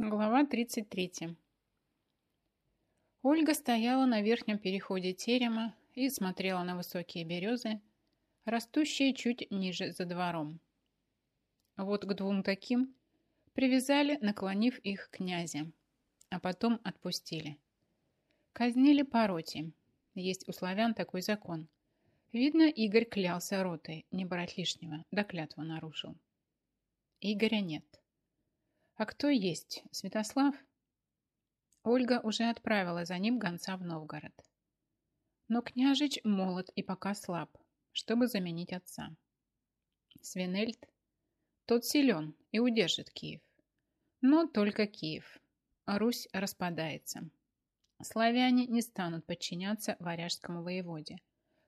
Глава 33. Ольга стояла на верхнем переходе терема и смотрела на высокие березы, растущие чуть ниже за двором. Вот к двум таким привязали, наклонив их князя, а потом отпустили. Казнили по роте. Есть у славян такой закон. Видно, Игорь клялся ротой, не брать лишнего, да клятву нарушил. Игоря нет. А кто есть? Святослав? Ольга уже отправила за ним гонца в Новгород. Но княжич молод и пока слаб, чтобы заменить отца. Свинельд, тот силен и удержит Киев. Но только Киев. Русь распадается. Славяне не станут подчиняться варяжскому воеводе,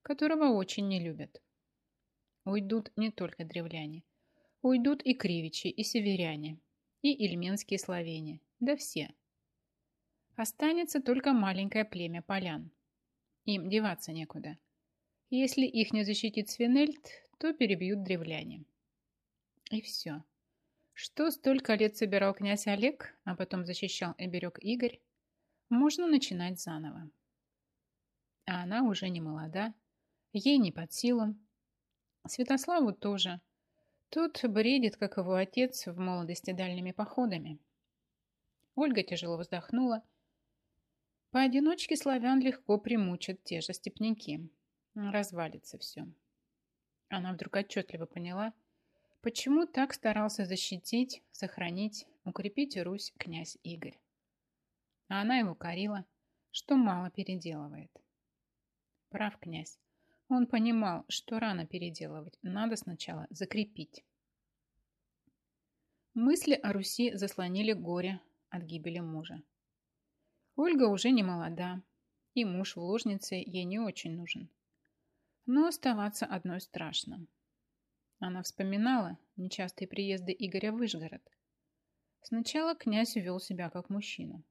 которого очень не любят. Уйдут не только древляне. Уйдут и кривичи, и северяне, и ильменские словени, да все. Останется только маленькое племя полян. Им деваться некуда. Если их не защитит Свинельд, то перебьют древляне. И все. Что столько лет собирал князь Олег, а потом защищал и берег Игорь, можно начинать заново. А она уже не молода, ей не под силу. Святославу тоже – Тут бредит, как его отец, в молодости дальними походами. Ольга тяжело вздохнула. Поодиночке славян легко примучат те же степняки. Развалится все. Она вдруг отчетливо поняла, почему так старался защитить, сохранить, укрепить Русь князь Игорь. А она его корила, что мало переделывает. Прав князь. Он понимал, что рано переделывать, надо сначала закрепить. Мысли о Руси заслонили горе от гибели мужа. Ольга уже не молода, и муж в ложнице ей не очень нужен. Но оставаться одной страшно. Она вспоминала нечастые приезды Игоря в Вышгород. Сначала князь вел себя как мужчина,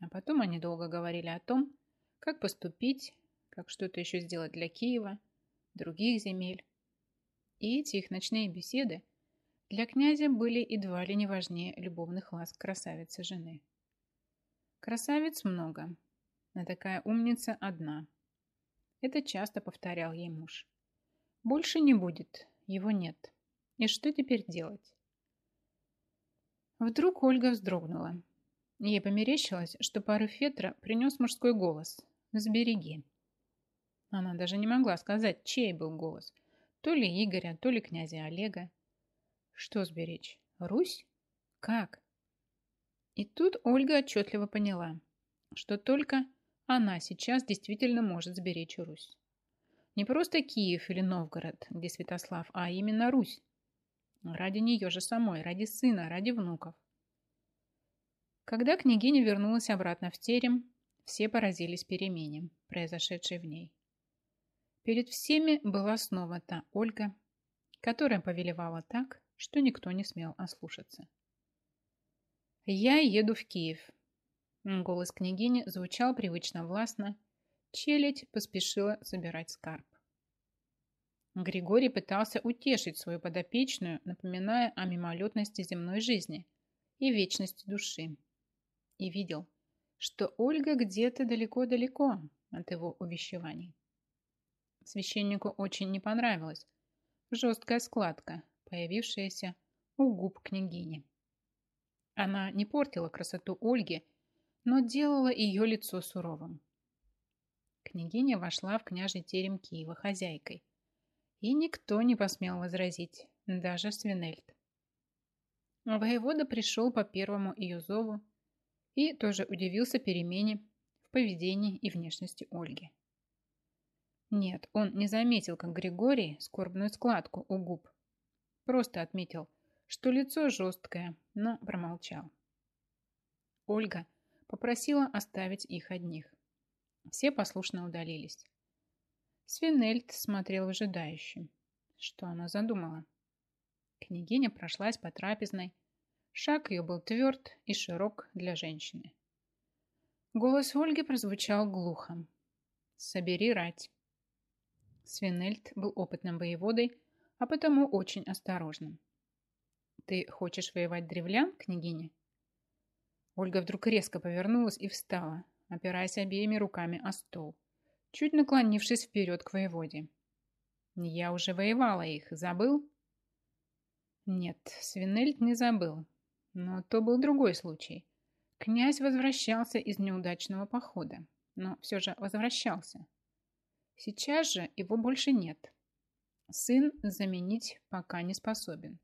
а потом они долго говорили о том, как поступить, как что-то еще сделать для Киева, других земель. И эти их ночные беседы для князя были едва ли не важнее любовных ласк красавицы жены. Красавиц много, но такая умница одна. Это часто повторял ей муж. Больше не будет, его нет. И что теперь делать? Вдруг Ольга вздрогнула. Ей померещилось, что порыв ветра принес мужской голос. «Сбереги». Она даже не могла сказать, чей был голос. То ли Игоря, то ли князя Олега. Что сберечь? Русь? Как? И тут Ольга отчетливо поняла, что только она сейчас действительно может сберечь Русь. Не просто Киев или Новгород, где Святослав, а именно Русь. Ради нее же самой, ради сына, ради внуков. Когда княгиня вернулась обратно в терем, все поразились перемене, произошедшей в ней. Перед всеми была снова та Ольга, которая повелевала так, что никто не смел ослушаться. «Я еду в Киев». Голос княгини звучал привычно властно. Челядь поспешила забирать скарб. Григорий пытался утешить свою подопечную, напоминая о мимолетности земной жизни и вечности души. И видел, что Ольга где-то далеко-далеко от его увещеваний. Священнику очень не понравилась жесткая складка, появившаяся у губ княгини. Она не портила красоту Ольги, но делала ее лицо суровым. Княгиня вошла в княжий терем Киева хозяйкой, и никто не посмел возразить, даже Свинельд. Воевода пришел по первому ее зову и тоже удивился перемене в поведении и внешности Ольги. Нет, он не заметил, как Григорий, скорбную складку у губ. Просто отметил, что лицо жесткое, но промолчал. Ольга попросила оставить их одних. Все послушно удалились. Свинельд смотрел выжидающе. Что она задумала? Княгиня прошлась по трапезной. Шаг ее был тверд и широк для женщины. Голос Ольги прозвучал глухо. «Собери рать». Свинельд был опытным воеводой, а потому очень осторожным. «Ты хочешь воевать древлян, княгиня?» Ольга вдруг резко повернулась и встала, опираясь обеими руками о стол, чуть наклонившись вперед к воеводе. «Я уже воевала их, забыл?» Нет, Свинельд не забыл, но то был другой случай. Князь возвращался из неудачного похода, но все же возвращался. Сейчас же его больше нет. Сын заменить пока не способен.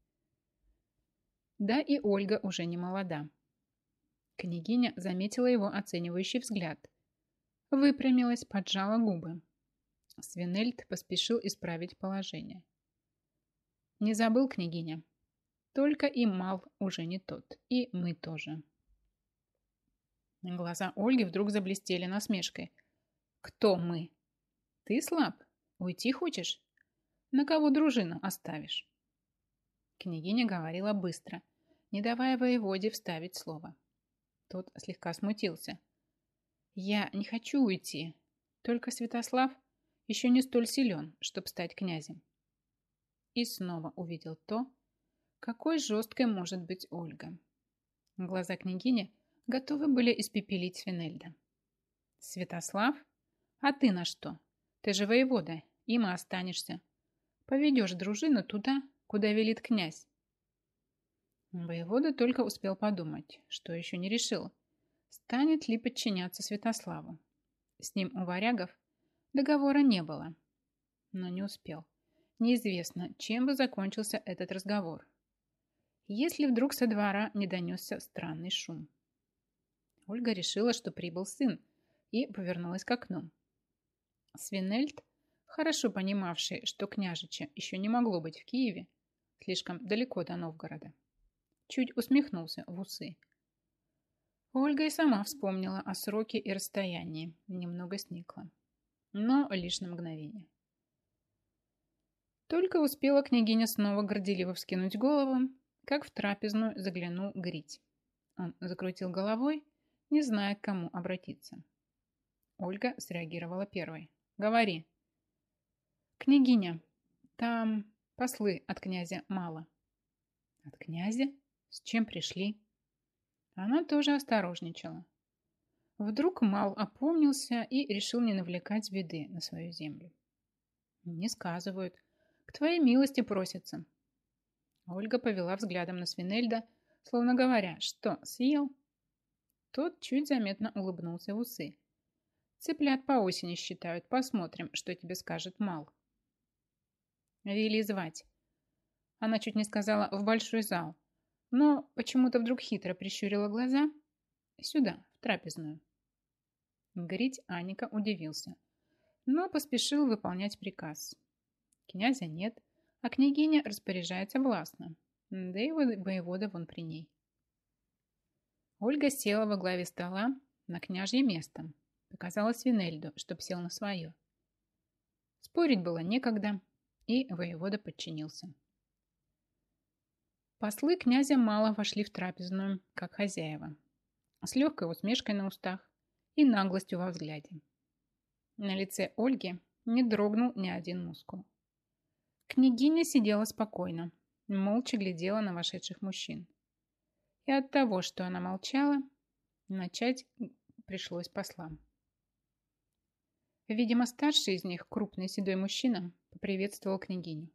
Да и Ольга уже не молода. Княгиня заметила его оценивающий взгляд. Выпрямилась, поджала губы. Свинельд поспешил исправить положение. Не забыл, княгиня. Только и мал уже не тот, и мы тоже. Глаза Ольги вдруг заблестели насмешкой. Кто мы? Ты слаб? Уйти хочешь? На кого дружину оставишь? Княгиня говорила быстро, не давая воеводе вставить слово. Тот слегка смутился. Я не хочу уйти, только Святослав еще не столь силен, чтобы стать князем. И снова увидел то, какой жесткой может быть Ольга. Глаза княгини готовы были испепелить Свинельда. «Святослав? А ты на что? Ты же воевода, им и останешься. Поведешь дружину туда, куда велит князь». Воевода только успел подумать, что еще не решил, станет ли подчиняться Святославу. С ним у варягов договора не было, но не успел. Неизвестно, чем бы закончился этот разговор если вдруг со двора не донесся странный шум. Ольга решила, что прибыл сын, и повернулась к окну. Свинельд, хорошо понимавший, что княжича еще не могло быть в Киеве, слишком далеко до Новгорода, чуть усмехнулся в усы. Ольга и сама вспомнила о сроке и расстоянии, немного сникла, но лишь на мгновение. Только успела княгиня снова горделиво вскинуть голову, как в трапезную заглянул Грить. Он закрутил головой, не зная, к кому обратиться. Ольга среагировала первой. «Говори». «Княгиня, там послы от князя мало». «От князя? С чем пришли?» Она тоже осторожничала. Вдруг Мал опомнился и решил не навлекать беды на свою землю. «Не сказывают. К твоей милости просятся. Ольга повела взглядом на Свинельда, словно говоря, что, съел? Тот чуть заметно улыбнулся в усы. Цыплят по осени считают. Посмотрим, что тебе скажет Мал. Вели звать. Она чуть не сказала «в большой зал», но почему-то вдруг хитро прищурила глаза. Сюда, в трапезную. Грить Аника удивился, но поспешил выполнять приказ. Князя нет, а княгиня распоряжается властно, да и воевода вон при ней. Ольга села во главе стола на княжье место, показала Свинельду, чтоб сел на свое. Спорить было некогда, и воевода подчинился. Послы князя мало вошли в трапезную, как хозяева, с легкой усмешкой на устах и наглостью во взгляде. На лице Ольги не дрогнул ни один мускул. Княгиня сидела спокойно, молча глядела на вошедших мужчин. И от того, что она молчала, начать пришлось послам. Видимо, старший из них, крупный седой мужчина, поприветствовал княгиню.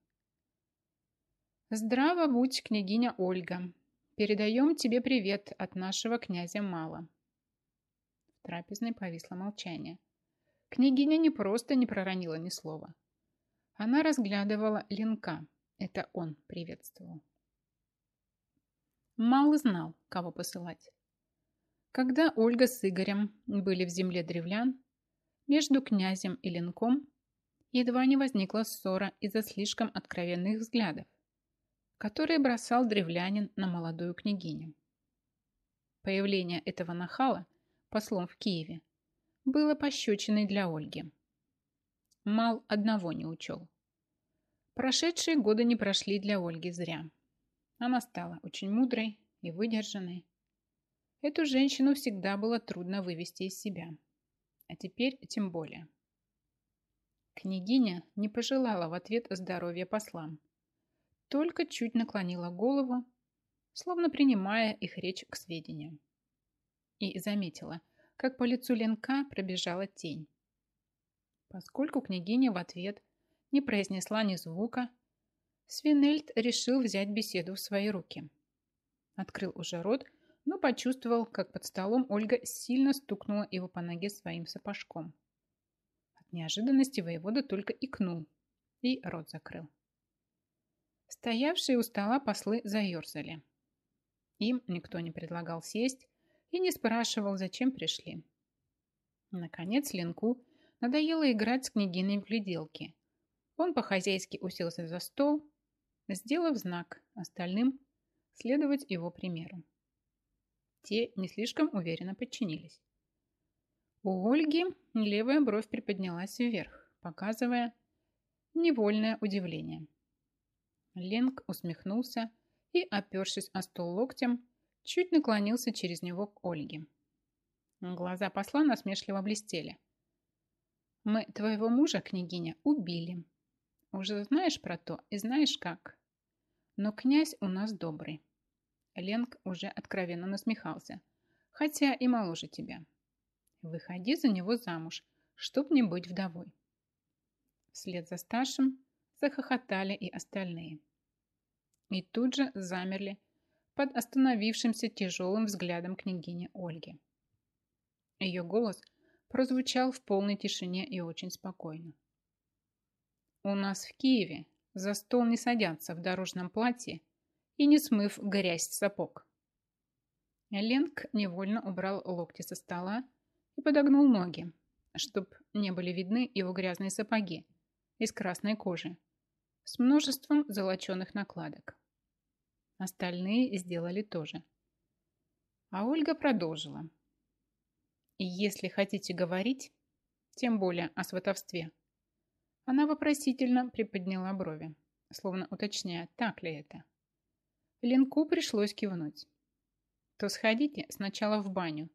«Здраво будь, княгиня Ольга. Передаем тебе привет от нашего князя Мала». В трапезной повисло молчание. Княгиня не просто не проронила ни слова. Она разглядывала Ленка. Это он приветствовал. Мало знал, кого посылать. Когда Ольга с Игорем были в земле древлян, между князем и Ленком едва не возникла ссора из-за слишком откровенных взглядов, которые бросал древлянин на молодую княгиню. Появление этого нахала послом в Киеве было пощечиной для Ольги. Мал одного не учел. Прошедшие годы не прошли для Ольги зря. Она стала очень мудрой и выдержанной. Эту женщину всегда было трудно вывести из себя. А теперь тем более. Княгиня не пожелала в ответ здоровья послам. Только чуть наклонила голову, словно принимая их речь к сведению. и заметила, как по лицу Ленка пробежала тень. Поскольку княгиня в ответ не произнесла ни звука, Свинельд решил взять беседу в свои руки. Открыл уже рот, но почувствовал, как под столом Ольга сильно стукнула его по ноге своим сапожком. От неожиданности воевода только икнул и рот закрыл. Стоявшие у стола послы заерзали. Им никто не предлагал сесть и не спрашивал, зачем пришли. Наконец Ленку надоело играть с княгиной в гляделки. Он по-хозяйски уселся за стол, сделав знак остальным следовать его примеру. Те не слишком уверенно подчинились. У Ольги левая бровь приподнялась вверх, показывая невольное удивление. Ленг усмехнулся и, опершись о стол локтем, чуть наклонился через него к Ольге. Глаза посла насмешливо блестели. «Мы твоего мужа, княгиня, убили. Уже знаешь про то и знаешь как. Но князь у нас добрый. Ленг уже откровенно насмехался, хотя и моложе тебя. Выходи за него замуж, чтоб не быть вдовой. Вслед за старшим захохотали и остальные. И тут же замерли под остановившимся тяжелым взглядом княгини Ольги. Ее голос прозвучал в полной тишине и очень спокойно. «У нас в Киеве за стол не садятся в дорожном платье и не смыв грязь сапог. Ленг невольно убрал локти со стола и подогнул ноги, чтоб не были видны его грязные сапоги из красной кожи с множеством золоченых накладок. Остальные сделали то же. А Ольга продолжила. И если хотите говорить, тем более о сватовстве, она вопросительно приподняла брови, словно уточняя, так ли это. Ленку пришлось кивнуть. То сходите сначала в баню.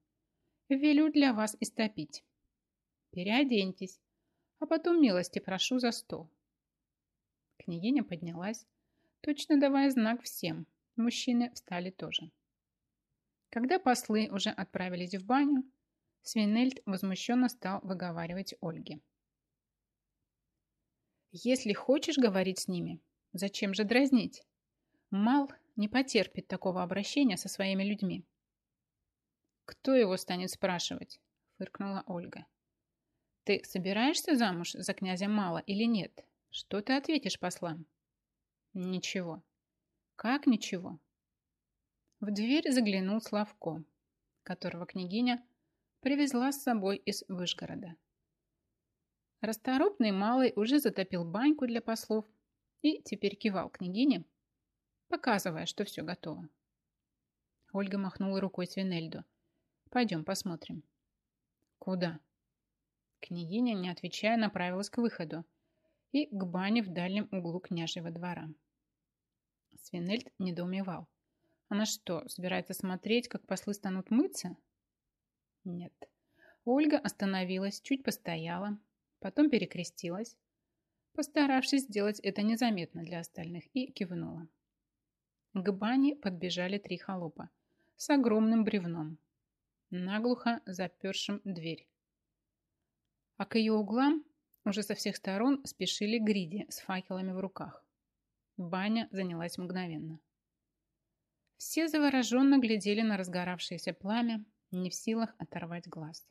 Велю для вас истопить. Переоденьтесь, а потом милости прошу за стол. Княгиня поднялась, точно давая знак всем. Мужчины встали тоже. Когда послы уже отправились в баню, Свинельд возмущенно стал выговаривать Ольге. «Если хочешь говорить с ними, зачем же дразнить? Мал не потерпит такого обращения со своими людьми. «Кто его станет спрашивать?» – фыркнула Ольга. «Ты собираешься замуж за князя Мала или нет? Что ты ответишь послам?» «Ничего». «Как ничего?» В дверь заглянул Славко, которого княгиня привезла с собой из Вышгорода. Расторопный малый уже затопил баньку для послов и теперь кивал княгине, показывая, что все готово. Ольга махнула рукой Свинельду. «Пойдем посмотрим». «Куда?» Княгиня, не отвечая, направилась к выходу и к бане в дальнем углу княжьего двора. Свинельд недоумевал. Она что, собирается смотреть, как послы станут мыться? Нет. Ольга остановилась, чуть постояла, потом перекрестилась, постаравшись сделать это незаметно для остальных, и кивнула. К бане подбежали три холопа с огромным бревном, наглухо запершим дверь. А к ее углам уже со всех сторон спешили гриди с факелами в руках. Баня занялась мгновенно. Все завороженно глядели на разгоравшееся пламя, не в силах оторвать глаз.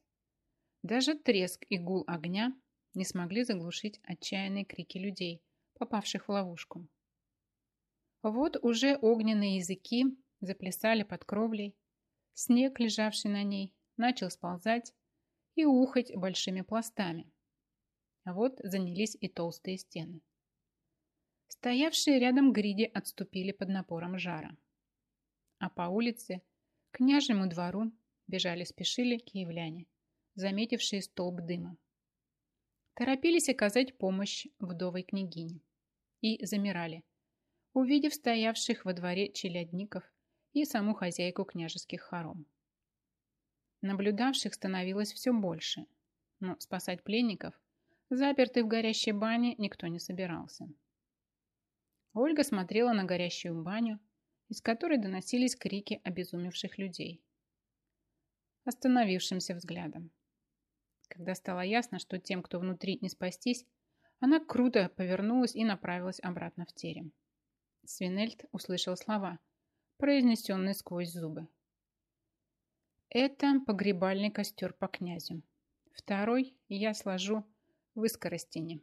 Даже треск и гул огня не смогли заглушить отчаянные крики людей, попавших в ловушку. Вот уже огненные языки заплясали под кровлей, снег, лежавший на ней, начал сползать и ухать большими пластами. А вот занялись и толстые стены. Стоявшие рядом гриди отступили под напором жара. А по улице, к княжему двору, бежали-спешили киевляне, заметившие столб дыма. Торопились оказать помощь вдовой княгине и замирали – увидев стоявших во дворе челядников и саму хозяйку княжеских хором. Наблюдавших становилось все больше, но спасать пленников, запертых в горящей бане, никто не собирался. Ольга смотрела на горящую баню, из которой доносились крики обезумевших людей. остановившимся взглядом. Когда стало ясно, что тем, кто внутри, не спастись, она круто повернулась и направилась обратно в терем. Свинельд услышал слова, произнесенные сквозь зубы. Это погребальный костер по князю. Второй я сложу в Искоростине.